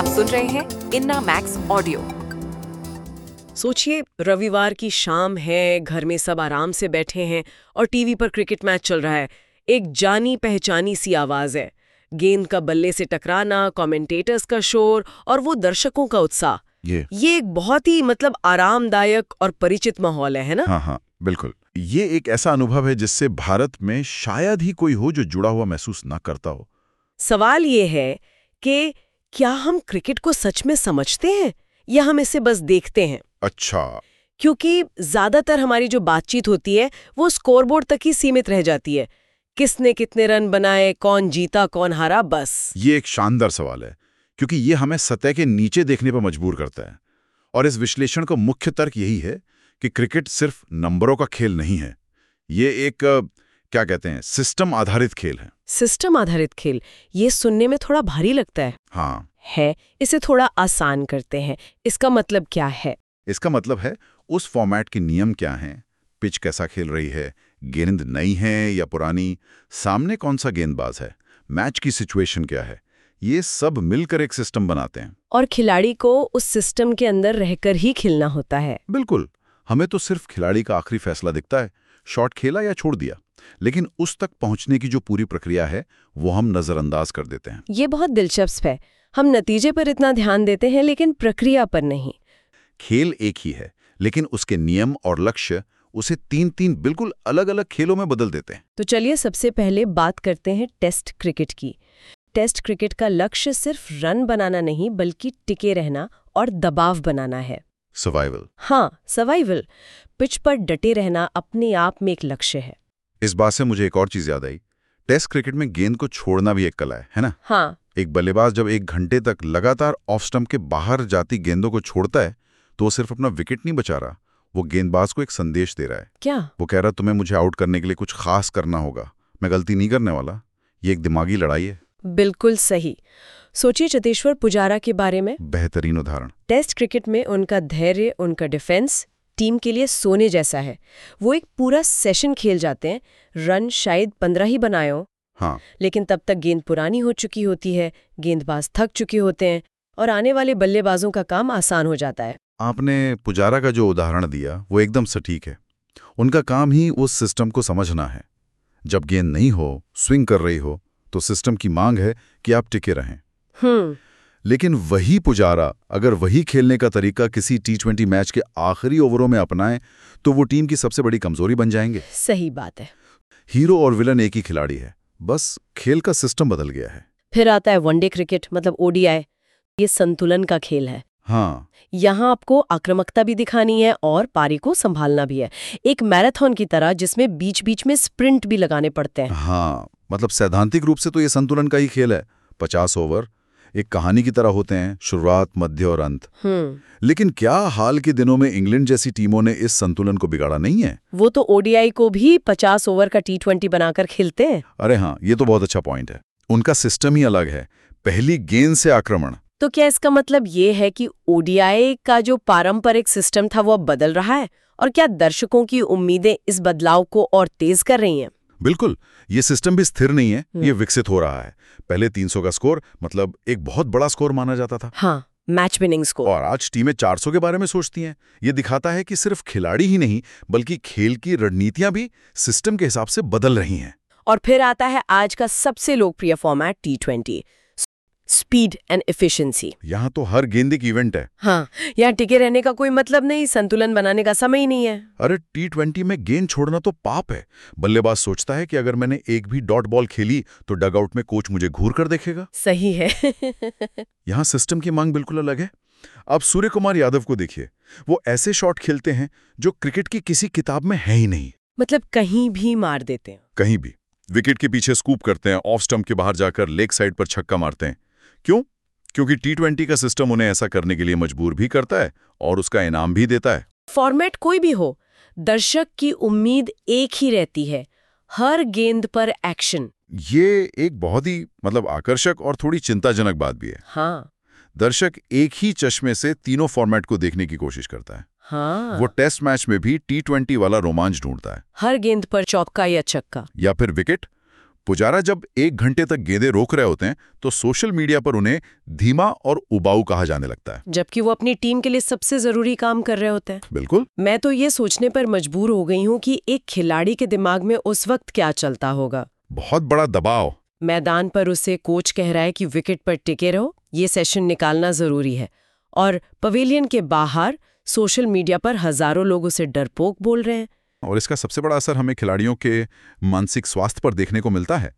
आप सुन रहे हैं इन्ना मैक्स ऑडियो। सोचिए रविवार की शाम है घर में सब आराम से बैठे हैं और टीवी पर क्रिकेट मैच चल रहा है। एक जानी पहचानी सी आवाज़ है। गेंद का बल्ले से टकराना कमेंटेटर्स का शोर और वो दर्शकों का उत्साह। ये। ये एक बहुत ही मतलब आरामदायक और परिचित माहौल है है ना? हाँ हाँ बिल्कुल। ये एक ऐसा अनुभव है जिससे भारत में शायद ही कोई हो जो जुड़ा हुआ महसूस ना करता हो। सवाल ये है कि क्या हम क्रिकेट को सच में समझते हैं या हम इसे बस देखते हैं? अच्छा। क्योंकि ज़्यादातर हमारी जो बातचीत होती है वो स्कोरबोर्ड तक ही सीमित रह जाती है। किसने कितने रन बनाए कौन जीता कौन हारा बस। ये एक शानदार सवाल है क्योंकि ये हमें सतह के नीचे देखने पर मजबूर करता है। और इस विश्लेषण का मुख्य तर्क यही है कि क्रिकेट सिर्फ़ नंबरों का खेल नहीं है। ये एक क्या कहते हैं? सिस्टम आधारित खेल है। सिस्टम आधारित खेल। ये सुनने में थोड़ा भारी लगता है। हाँ। है इसे थोड़ा आसान करते हैं। इसका मतलब क्या है? इसका मतलब है उस फॉर्मेट के नियम क्या हैं? पिच कैसा खेल रही है? गेंद नई है या पुरानी? सामने कौन सा गेंदबाज है? मैच की सिचुएशन क्या है? ये सब मिलकर एक सिस्टम बनाते हैं। और खिलाड़ी को उस सिस्टम के अंदर रहकर ही खेलना होता है। बिल्कुल। हमें तो सिर्फ़ खिलाड़ी का आखिरी फैसला दिखता है। शॉट खेला या छोड़ दिया लेकिन उस तक पहुँचने की जो पूरी प्रक्रिया है वो हम नजरअंदाज कर देते हैं। ये बहुत दिलचस्प है। हम नतीजे पर इतना ध्यान देते हैं लेकिन प्रक्रिया पर नहीं। खेल एक ही है लेकिन उसके नियम और लक्ष्य उसे तीन तीन बिल्कुल अलग अलग खेलों में बदल देते हैं। तो चलिए सबसे पहले बात करते हैं टेस्ट क्रिकेट की। टेस्ट क्रिकेट का लक्ष्य सिर्फ़ रन बनाना नहीं बल्कि टिके रहना और दबाव बनाना है। सर्वाइवल हाँ सर्वाइवल पिच पर डटे रहना अपने आप में एक लक्ष्य है। इस बात से मुझे एक और चीज़ याद आई। टेस्ट क्रिकेट में गेंद को छोड़ना भी एक कला है है ना? हाँ। एक बल्लेबाज जब एक घंटे तक लगातार ऑफ़ स्टम्प के बाहर जाती गेंदों को छोड़ता है तो वो सिर्फ़ अपना विकेट नहीं बचा रहा वो गेंदबाज को एक संदेश दे रहा है। क्या? वो कह रहा तुम्हें मुझे आउट करने के लिए कुछ खास करना होगा। मैं गलती नहीं करने वाला। ये एक दिमागी लड़ाई है। बिल्कुल सही। सोचिए चतेश्वर पुजारा के बारे में। बेहतरीन उदाहरण। टेस्ट क्रिकेट में उनका धैर्य उनका डिफेंस टीम के लिए सोने जैसा है। वो एक पूरा सेशन खेल जाते हैं। रन शायद पंद्रह ही बनाए हो। हाँ। लेकिन तब तक गेंद पुरानी हो चुकी होती है गेंदबाज थक चुके होते हैं और आने वाले बल्लेबाजों का काम आसान हो जाता है। आपने पुजारा का जो उदाहरण दिया वो एकदम सटीक है। उनका काम ही उस सिस्टम को समझना है। जब गेंद नहीं हो स्विंग कर रही हो तो सिस्टम की मांग है कि आप टिके रहें। लेकिन वही पुजारा अगर वही खेलने का तरीका किसी टी ट्वेंटी मैच के आखिरी ओवरों में अपनाएँ तो वो टीम की सबसे बड़ी कमज़ोरी बन जाएँगे। सही बात है। हीरो और विलन एक ही खिलाड़ी है। बस खेल का सिस्टम बदल गया है। फिर आता है वनडे क्रिकेट मतलब ओडीआई ये संतुलन का खेल है। हाँ। यहाँ आपको आक्रामकता भी दिखानी है और पारी को संभालना भी है। एक मैराथन की तरह जिसमें बीच बीच में स्प्रिंट भी लगाने पड़ते हैं। हाँ मतलब सैद्धांतिक रूप से तो ये संतुलन का ही खेल है। पचास ओवर एक कहानी की तरह होते हैं शुरुआत मध्य और अंत। हम्म। लेकिन क्या हाल के दिनों में इंग्लैंड जैसी टीमों ने इस संतुलन को बिगाड़ा नहीं है? वो तो ओडीआई को भी 50 ओवर का टी ट्वेंटी बनाकर खेलते हैं। अरे हाँ ये तो बहुत अच्छा पॉइंट है। उनका सिस्टम ही अलग है। पहली गेंद से आक्रमण। तो क्या इसका मतलब ये है कि ओडीआई का जो पारंपरिक सिस्टम था वो अब बदल रहा है? और क्या दर्शकों की उम्मीदें इस बदलाव को और तेज कर रही हैं? बिल्कुल ये सिस्टम भी स्थिर नहीं है ये विकसित हो रहा है। पहले 300 का स्कोर मतलब एक बहुत बड़ा स्कोर माना जाता था। हाँ मैच विनिंग स्कोर और आज टीमें 400 के बारे में सोचती हैं। ये दिखाता है कि सिर्फ़ खिलाड़ी ही नहीं बल्कि खेल की रणनीतियाँ भी सिस्टम के हिसाब से बदल रही हैं। और फिर आता है आज का सबसे लोकप्रिय format T twenty speed and efficiency यहाँ तो हर गेंद एक इवेंट है। हाँ यहाँ टिके रहने का कोई मतलब नहीं संतुलन बनाने का समय ही नहीं है। अरे टी ट्वेंटी में गेंद छोड़ना तो पाप है। बल्लेबाज सोचता है कि अगर मैंने एक भी डॉट बॉल खेली तो डगआउट में कोच मुझे घूर कर देखेगा। सही है। यहाँ सिस्टम की मांग बिल्कुल अलग है। अब सूर्य कुमार यादव को देखिए। वो ऐसे शॉट खेलते हैं जो क्रिकेट की किसी किताब में है ही नहीं। मतलब कहीं भी मार देते हैं। कहीं भी। विकेट के पीछे स्कूप करते हैं ऑफ़ स्टंप के बाहर जाकर लेग साइड पर छक्का मारते हैं। क्यों? क्योंकि टी का सिस्टम उन्हें ऐसा करने के लिए मजबूर भी करता है और उसका इनाम भी देता है। फॉर्मेट कोई भी हो दर्शक की उम्मीद एक ही रहती है हर गेंद पर एक्शन ये एक बहुत ही मतलब आकर्षक और थोड़ी चिंताजनक बात भी है। हाँ। दर्शक एक ही चश्मे से तीनों फॉर्मेट को देखने की कोशिश करता है। हाँ। वो टेस्ट मैच में भी टी वाला रोमांच ढूंढता है। हर गेंद पर चौका या छक्का। या फिर विकेट पुजारा जब एक घंटे तक गेंदें रोक रहे होते हैं तो सोशल मीडिया पर उन्हें धीमा और उबाऊ कहा जाने लगता है। जबकि वो अपनी टीम के लिए सबसे ज़रूरी काम कर रहे होते हैं। बिल्कुल। मैं तो ये सोचने पर मजबूर हो गई हूँ कि एक खिलाड़ी के दिमाग में उस वक्त क्या चलता होगा। बहुत बड़ा दबाव। मैदान पर उसे कोच कह रहा है कि विकेट पर टिके रहो ये सेशन निकालना ज़रूरी है। और पवेलियन के बाहर सोशल मीडिया पर हज़ारों लोग उसे डरपोक बोल रहे हैं। और इसका सबसे बड़ा असर हमें खिलाड़ियों के मानसिक स्वास्थ्य पर देखने को मिलता है।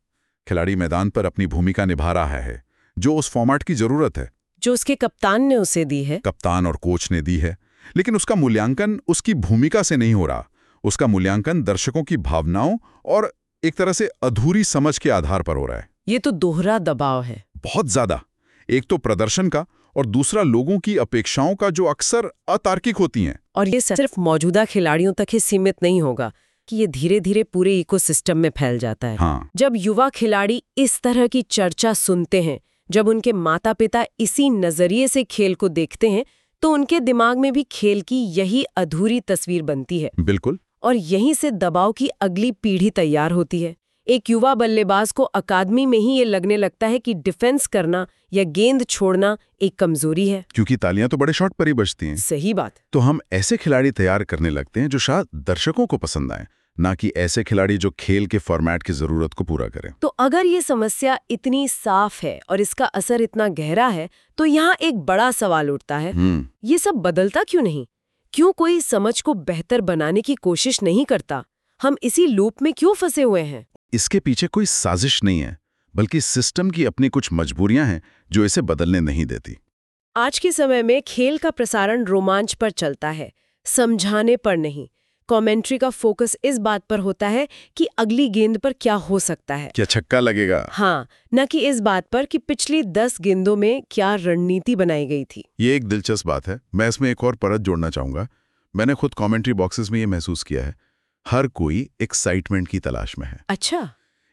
खिलाड़ी मैदान पर अपनी भूमिका निभा रहा है जो उस फॉर्मेट की ज़रूरत है। जो उसके कप्तान ने उसे दी है। कप्तान और कोच ने दी है लेकिन उसका मूल्यांकन उसकी भूमिका से नहीं हो रहा। उसका मूल्यांकन दर्शकों की भावनाओं और एक तरह से अधूरी समझ के आधार पर हो रहा है। ये तो दोहरा दबाव है। बहुत ज़्यादा। एक तो प्रदर्शन का और दूसरा लोगों की अपेक्षाओं का जो अक्सर अतार्किक होती हैं। और ये सिर्फ़ मौजूदा खिलाड़ियों तक ही सीमित नहीं होगा कि ये धीरे धीरे पूरे इकोसिस्टम में फैल जाता है। हाँ। जब युवा खिलाड़ी इस तरह की चर्चा सुनते हैं जब उनके माता पिता इसी नज़रिए से खेल को देखते हैं तो उनके दिमाग में भी खेल की यही अधूरी तस्वीर बनती है। बिल्कुल। और यहीं से दबाव की अगली पीढ़ी तैयार होती है। एक युवा बल्लेबाज को अकादमी में ही ये लगने लगता है कि डिफेंस करना या गेंद छोड़ना एक कमज़ोरी है। क्योंकि तालियाँ तो बड़े शॉट पर ही बजती हैं। सही बात। तो हम ऐसे खिलाड़ी तैयार करने लगते हैं जो शायद दर्शकों को पसंद आए ना कि ऐसे खिलाड़ी जो खेल के फॉर्मेट की ज़रूरत को पूरा करें। तो अगर ये समस्या इतनी साफ़ है और इसका असर इतना गहरा है तो यहाँ एक बड़ा सवाल उठता है। हम्म। ये सब बदलता क्यों नहीं? क्यों कोई समझ को बेहतर बनाने की कोशिश नहीं करता? हम इसी लूप में क्यों फंसे हुए हैं? इसके पीछे कोई साजिश नहीं है बल्कि सिस्टम की अपनी कुछ मजबूरियाँ हैं जो इसे बदलने नहीं देती। आज के समय में खेल का प्रसारण रोमांच पर चलता है समझाने पर नहीं। कमेंट्री का फोकस इस बात पर होता है कि अगली गेंद पर क्या हो सकता है। क्या छक्का लगेगा? हाँ न कि इस बात पर कि पिछली दस गेंदों में क्या रणनीति बनाई गई थी। ये एक दिलचस्प बात है। मैं इसमें एक और परत जोड़ना चाहूँगा। मैंने खुद कमेंट्री बॉक्सेस में ये महसूस किया है। हर कोई एक्साइटमेंट की तलाश में है। अच्छा।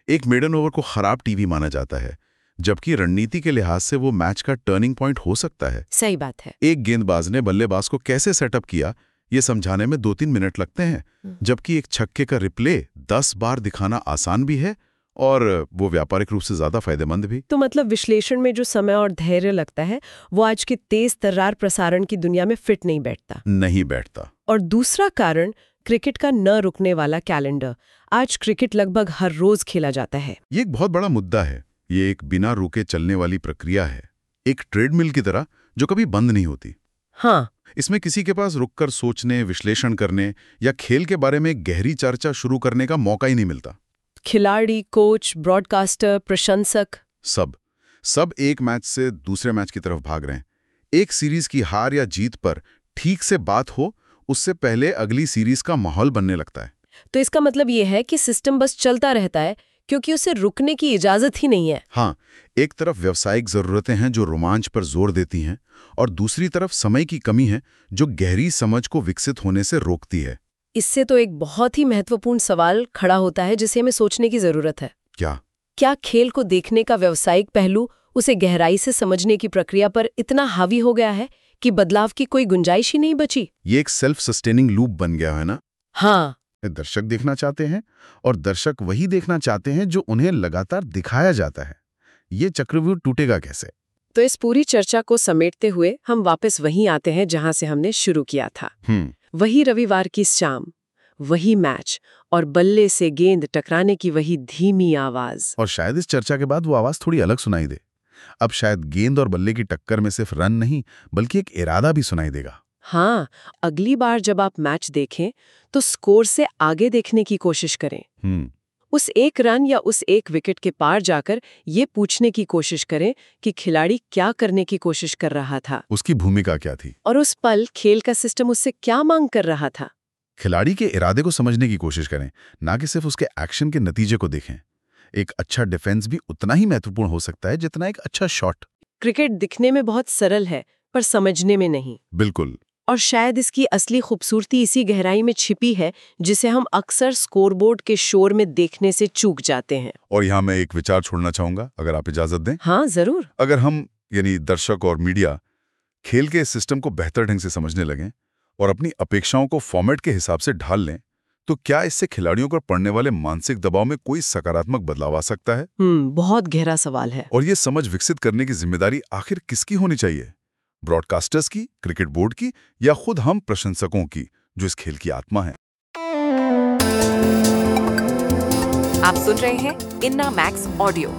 एक मेडन ओवर को खराब टीवी माना जाता है जबकि रणनीति के लिहाज से वो मैच का टर्निंग पॉइंट हो सकता है। सही बात है। एक गेंदबाज ने बल्लेबाज को कैसे सेटअप किया ये समझाने में दो तीन मिनट लगते हैं जबकि एक छक्के का रिप्ले दस बार दिखाना आसान भी है और वो व्यापारिक रूप से ज़्यादा फ़ायदेमंद भी। तो मतलब विश्लेषण में जो समय और धैर्य लगता है वो आज के तेज तर्रार प्रसारण की दुनिया में फिट नहीं बैठता। नहीं बैठता। और दूसरा कारण क्रिकेट का न रुकने वाला कैलेंडर आज क्रिकेट लगभग हर रोज खेला जाता है। ये एक बहुत बड़ा मुद्दा है। ये एक बिना रुके चलने वाली प्रक्रिया है। एक ट्रेडमिल की तरह जो कभी बंद नहीं होती। हाँ। इसमें किसी के पास रुककर सोचने विश्लेषण करने या खेल के बारे में गहरी चर्चा शुरू करने का मौका ही नहीं मिलता। खिलाड़ी कोच ब्रॉडकास्टर प्रशंसक। सब। सब एक मैच से दूसरे मैच की तरफ़ भाग रहे हैं। एक सीरीज़ की हार या जीत पर ठीक से बात हो उससे पहले अगली सीरीज़ का माहौल बनने लगता है। तो इसका मतलब ये है कि सिस्टम बस चलता रहता है क्योंकि उसे रुकने की इजाज़त ही नहीं है। हाँ एक तरफ़ व्यवसायिक जरूरतें हैं जो रोमांच पर ज़ोर देती हैं और दूसरी तरफ़ समय की कमी है जो गहरी समझ को विकसित होने से रोकती है। इससे तो एक बहुत ही महत्वपूर्ण सवाल खड़ा होता है जिसे हमें सोचने की ज़रूरत है। क्या? क्या खेल को देखने का व्यावसायिक पहलू उसे गहराई से समझने की प्रक्रिया पर इतना हावी हो गया है? कि बदलाव की कोई गुंजाइश ही नहीं बची? ये एक सेल्फ सस्टेनिंग लूप बन गया है ना? हाँ। दर्शक देखना चाहते हैं और दर्शक वही देखना चाहते हैं जो उन्हें लगातार दिखाया जाता है। ये चक्रव्यूह टूटेगा कैसे? तो इस पूरी चर्चा को समेटते हुए हम वापस वहीं आते हैं जहाँ से हमने शुरू किया था। हम्म। वही रविवार की शाम वही मैच और बल्ले से गेंद टकराने की वही धीमी आवाज़। और शायद इस चर्चा के बाद वो आवाज़ थोड़ी अलग सुनाई दे। अब शायद गेंद और बल्ले की टक्कर में सिर्फ़ रन नहीं बल्कि एक इरादा भी सुनाई देगा। हाँ अगली बार जब आप मैच देखें तो स्कोर से आगे देखने की कोशिश करें। हम्म। उस एक रन या उस एक विकेट के पार जाकर ये पूछने की कोशिश करें कि खिलाड़ी क्या करने की कोशिश कर रहा था। उसकी भूमिका क्या थी? और उस पल खेल का सिस्टम उससे क्या मांग कर रहा था? खिलाड़ी के इरादे को समझने की कोशिश करें ना कि सिर्फ़ उसके एक्शन के नतीजे को देखें। एक अच्छा डिफेंस भी उतना ही महत्वपूर्ण हो सकता है जितना एक अच्छा शॉट। क्रिकेट दिखने में बहुत सरल है पर समझने में नहीं। बिल्कुल। और शायद इसकी असली खूबसूरती इसी गहराई में छिपी है जिसे हम अक्सर स्कोरबोर्ड के शोर में देखने से चूक जाते हैं। और यहाँ मैं एक विचार छोड़ना चाहूँगा अगर आप इजाज़त दें। हाँ ज़रूर। अगर हम यानी दर्शक और मीडिया खेल के सिस्टम को बेहतर ढंग से समझने लगें और अपनी अपेक्षाओं को फॉर्मेट के हिसाब से ढाल लें तो क्या इससे खिलाड़ियों पर पड़ने वाले मानसिक दबाव में कोई सकारात्मक बदलाव आ सकता है? हम्म बहुत गहरा सवाल है। और ये समझ विकसित करने की ज़िम्मेदारी आखिर किसकी होनी चाहिए? ब्रॉडकास्टर्स की क्रिकेट बोर्ड की या खुद हम प्रशंसकों की जो इस खेल की आत्मा है? आप सुन रहे हैं इन्ना मैक्स ऑडियो।